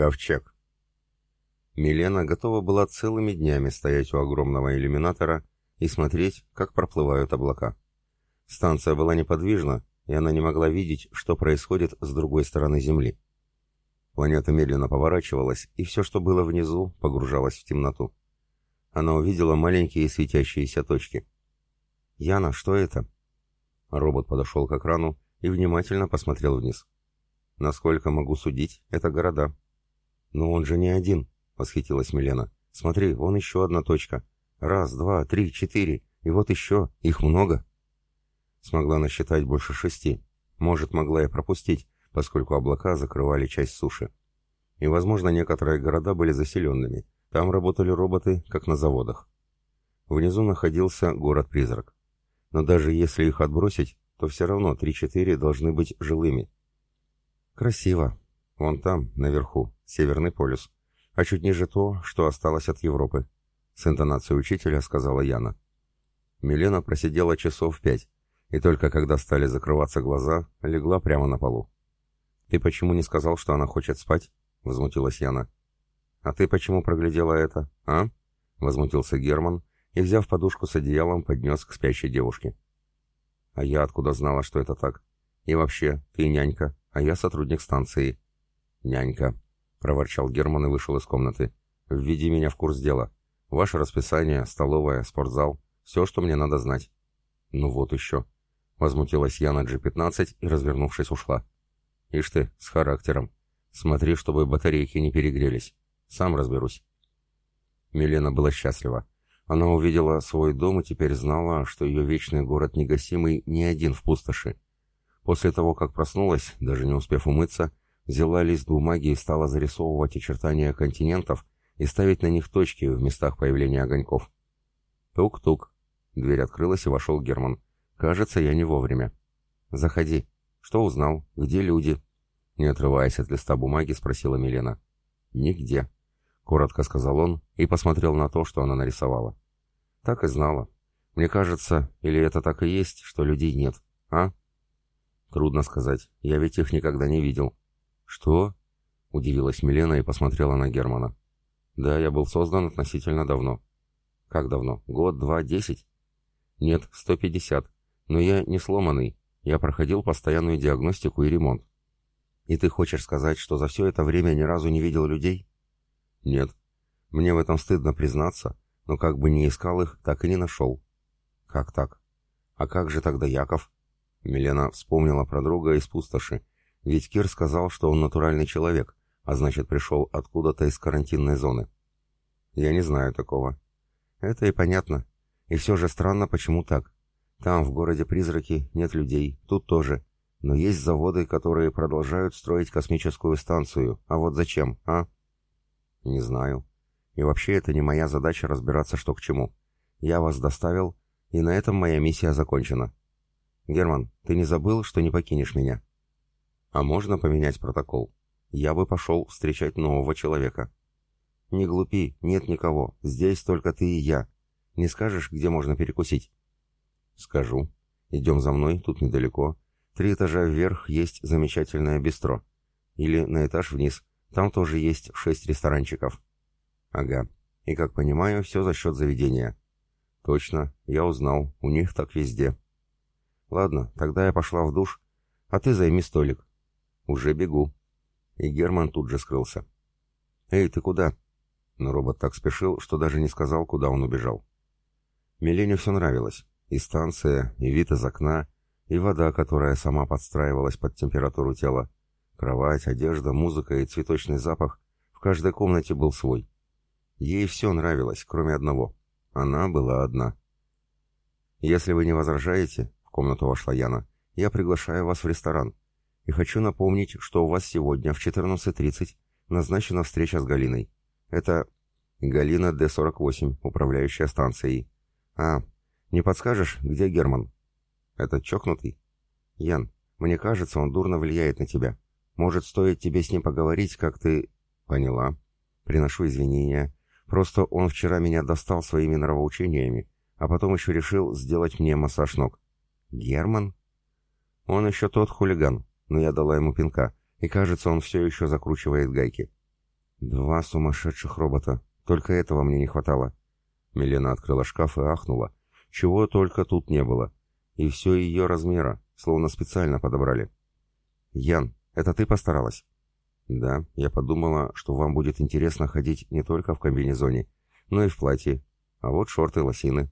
Ковчег. Милена готова была целыми днями стоять у огромного иллюминатора и смотреть, как проплывают облака. Станция была неподвижна, и она не могла видеть, что происходит с другой стороны Земли. Планета медленно поворачивалась, и все, что было внизу, погружалось в темноту. Она увидела маленькие светящиеся точки. «Яна, что это?» Робот подошел к экрану и внимательно посмотрел вниз. «Насколько могу судить, это города». «Но он же не один», — восхитилась Милена. «Смотри, вон еще одна точка. Раз, два, три, четыре. И вот еще. Их много». Смогла насчитать больше шести. Может, могла и пропустить, поскольку облака закрывали часть суши. И, возможно, некоторые города были заселенными. Там работали роботы, как на заводах. Внизу находился город-призрак. Но даже если их отбросить, то все равно 3-4 должны быть жилыми. Красиво. Вон там, наверху, Северный полюс. А чуть ниже то, что осталось от Европы. С интонацией учителя сказала Яна. Милена просидела часов пять, и только когда стали закрываться глаза, легла прямо на полу. «Ты почему не сказал, что она хочет спать?» — возмутилась Яна. «А ты почему проглядела это, а?» — возмутился Герман и, взяв подушку с одеялом, поднес к спящей девушке. «А я откуда знала, что это так? И вообще, ты нянька, а я сотрудник станции». «Нянька», — проворчал Герман и вышел из комнаты. «Введи меня в курс дела. Ваше расписание, столовая, спортзал, все, что мне надо знать». «Ну вот еще», — возмутилась Яна G15 и, развернувшись, ушла. Ишь ты, с характером. Смотри, чтобы батарейки не перегрелись. Сам разберусь. Милена была счастлива. Она увидела свой дом и теперь знала, что ее вечный город негасимый не один в пустоши. После того, как проснулась, даже не успев умыться, взяла лист бумаги и стала зарисовывать очертания континентов и ставить на них точки в местах появления огоньков. Тук-тук. Дверь открылась и вошел Герман. «Кажется, я не вовремя». «Заходи», «Что узнал? Где люди?» Не отрываясь от листа бумаги, спросила Милена. «Нигде», — коротко сказал он и посмотрел на то, что она нарисовала. «Так и знала. Мне кажется, или это так и есть, что людей нет, а?» «Трудно сказать. Я ведь их никогда не видел». «Что?» — удивилась Милена и посмотрела на Германа. «Да, я был создан относительно давно». «Как давно? Год, два, десять?» «Нет, сто пятьдесят. Но я не сломанный, я проходил постоянную диагностику и ремонт. И ты хочешь сказать, что за все это время ни разу не видел людей? Нет. Мне в этом стыдно признаться, но как бы не искал их, так и не нашел. Как так? А как же тогда Яков? Милена вспомнила про друга из пустоши, ведь Кир сказал, что он натуральный человек, а значит пришел откуда-то из карантинной зоны. Я не знаю такого. Это и понятно. И все же странно, почему так. Там, в городе Призраки, нет людей, тут тоже. Но есть заводы, которые продолжают строить космическую станцию. А вот зачем, а? Не знаю. И вообще это не моя задача разбираться, что к чему. Я вас доставил, и на этом моя миссия закончена. Герман, ты не забыл, что не покинешь меня? А можно поменять протокол? Я бы пошел встречать нового человека. Не глупи, нет никого. Здесь только ты и я. Не скажешь, где можно перекусить? «Скажу. Идем за мной, тут недалеко. Три этажа вверх есть замечательное бистро. Или на этаж вниз. Там тоже есть шесть ресторанчиков». «Ага. И, как понимаю, все за счет заведения». «Точно. Я узнал. У них так везде». «Ладно, тогда я пошла в душ, а ты займи столик». «Уже бегу». И Герман тут же скрылся. «Эй, ты куда?» Но робот так спешил, что даже не сказал, куда он убежал. Милене все нравилось. И станция, и вид из окна, и вода, которая сама подстраивалась под температуру тела. Кровать, одежда, музыка и цветочный запах. В каждой комнате был свой. Ей все нравилось, кроме одного. Она была одна. «Если вы не возражаете», — в комнату вошла Яна, — «я приглашаю вас в ресторан. И хочу напомнить, что у вас сегодня в 14.30 назначена встреча с Галиной. Это Галина Д-48, управляющая станцией. А, не подскажешь, где Герман? Этот чокнутый? Ян, мне кажется, он дурно влияет на тебя. Может, стоит тебе с ним поговорить, как ты... Поняла. Приношу извинения. Просто он вчера меня достал своими нравоучениями, а потом еще решил сделать мне массаж ног. Герман? Он еще тот хулиган, но я дала ему пинка, и кажется, он все еще закручивает гайки. Два сумасшедших робота. Только этого мне не хватало. Милена открыла шкаф и ахнула. Чего только тут не было. И все ее размера, словно специально подобрали. «Ян, это ты постаралась?» «Да, я подумала, что вам будет интересно ходить не только в комбинезоне, но и в платье. А вот шорты, лосины.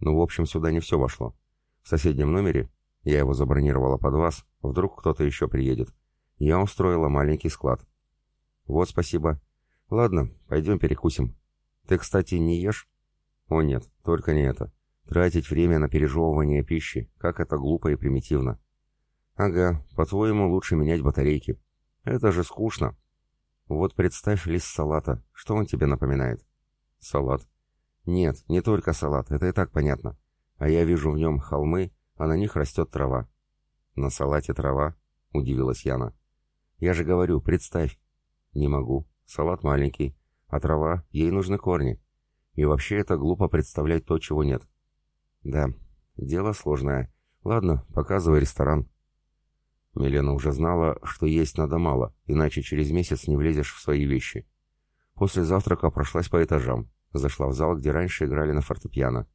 Ну, в общем, сюда не все вошло. В соседнем номере, я его забронировала под вас, вдруг кто-то еще приедет, я устроила маленький склад. Вот, спасибо. Ладно, пойдем перекусим. Ты, кстати, не ешь? О нет, только не это. Тратить время на пережевывание пищи, как это глупо и примитивно. Ага, по-твоему, лучше менять батарейки. Это же скучно. Вот представь лист салата. Что он тебе напоминает? Салат. Нет, не только салат, это и так понятно. А я вижу в нем холмы, а на них растет трава. На салате трава? Удивилась Яна. Я же говорю, представь. Не могу. Салат маленький, а трава, ей нужны корни. И вообще это глупо представлять то, чего нет. Да, дело сложное. Ладно, показывай ресторан. Милена уже знала, что есть надо мало, иначе через месяц не влезешь в свои вещи. После завтрака прошлась по этажам, зашла в зал, где раньше играли на фортепиано.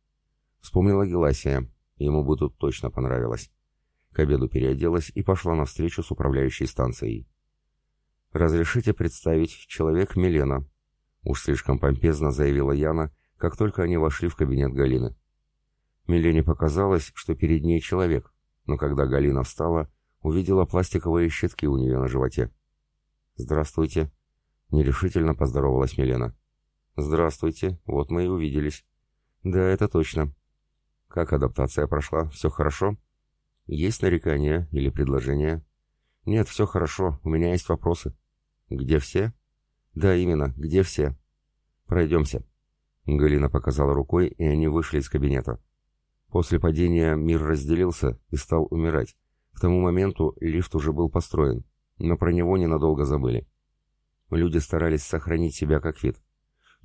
Вспомнила Геласия, ему бы тут точно понравилось. К обеду переоделась и пошла на встречу с управляющей станцией. «Разрешите представить, человек Милена», — уж слишком помпезно заявила Яна, как только они вошли в кабинет Галины. Милене показалось, что перед ней человек, но когда Галина встала, увидела пластиковые щитки у нее на животе. «Здравствуйте», — нерешительно поздоровалась Милена. «Здравствуйте, вот мы и увиделись». «Да, это точно». «Как адаптация прошла? Все хорошо?» «Есть нарекания или предложения?» «Нет, все хорошо, у меня есть вопросы». «Где все?» «Да, именно, где все?» «Пройдемся». Галина показала рукой, и они вышли из кабинета. После падения мир разделился и стал умирать. К тому моменту лифт уже был построен, но про него ненадолго забыли. Люди старались сохранить себя как вид.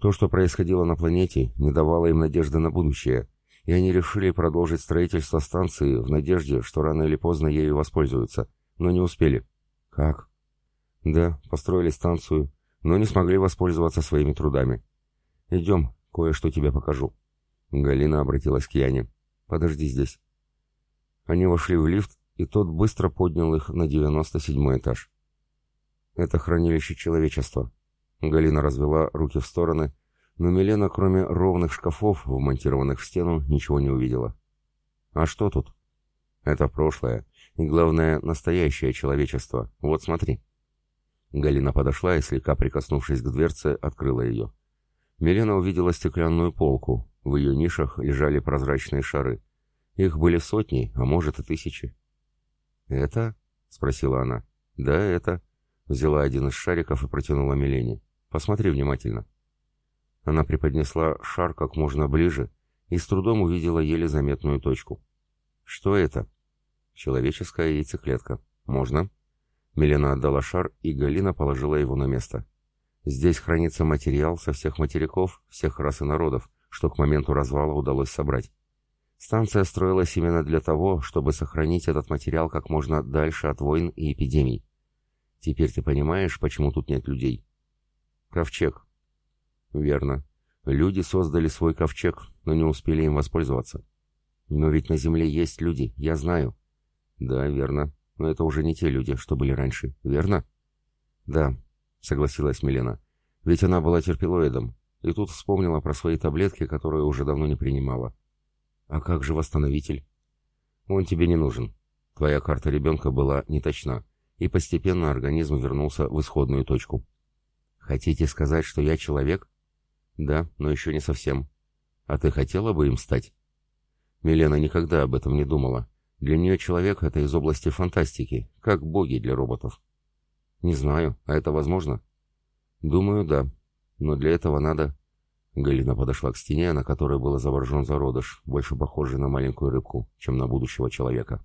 То, что происходило на планете, не давало им надежды на будущее, и они решили продолжить строительство станции в надежде, что рано или поздно ею воспользуются, но не успели. Как? Да, построили станцию, но не смогли воспользоваться своими трудами. Идем, кое-что тебе покажу. Галина обратилась к Яне. Подожди здесь. Они вошли в лифт, и тот быстро поднял их на 97 этаж. Это хранилище человечества. Галина развела руки в стороны, но Милена, кроме ровных шкафов, вмонтированных в стену, ничего не увидела. А что тут? Это прошлое, и главное, настоящее человечество. Вот смотри. Галина подошла и, слегка прикоснувшись к дверце, открыла ее. Милена увидела стеклянную полку. В ее нишах лежали прозрачные шары. Их были сотни, а может и тысячи. «Это?» — спросила она. «Да, это». Взяла один из шариков и протянула Милене. «Посмотри внимательно». Она преподнесла шар как можно ближе и с трудом увидела еле заметную точку. «Что это?» «Человеческая яйцеклетка. Можно?» Милена отдала шар, и Галина положила его на место. «Здесь хранится материал со всех материков, всех рас и народов, что к моменту развала удалось собрать. Станция строилась именно для того, чтобы сохранить этот материал как можно дальше от войн и эпидемий. Теперь ты понимаешь, почему тут нет людей? Ковчег. Верно. Люди создали свой ковчег, но не успели им воспользоваться. Но ведь на Земле есть люди, я знаю. Да, верно. Но это уже не те люди, что были раньше, верно? Да, согласилась Милена. Ведь она была терпилоидом, и тут вспомнила про свои таблетки, которые уже давно не принимала. А как же восстановитель? Он тебе не нужен. Твоя карта ребенка была неточна, и постепенно организм вернулся в исходную точку. Хотите сказать, что я человек? Да, но еще не совсем. А ты хотела бы им стать? Милена никогда об этом не думала. Для нее человек — это из области фантастики, как боги для роботов. Не знаю, а это возможно? Думаю, да. Но для этого надо Галина подошла к стене, на которой был изображен зародыш, больше похожий на маленькую рыбку, чем на будущего человека.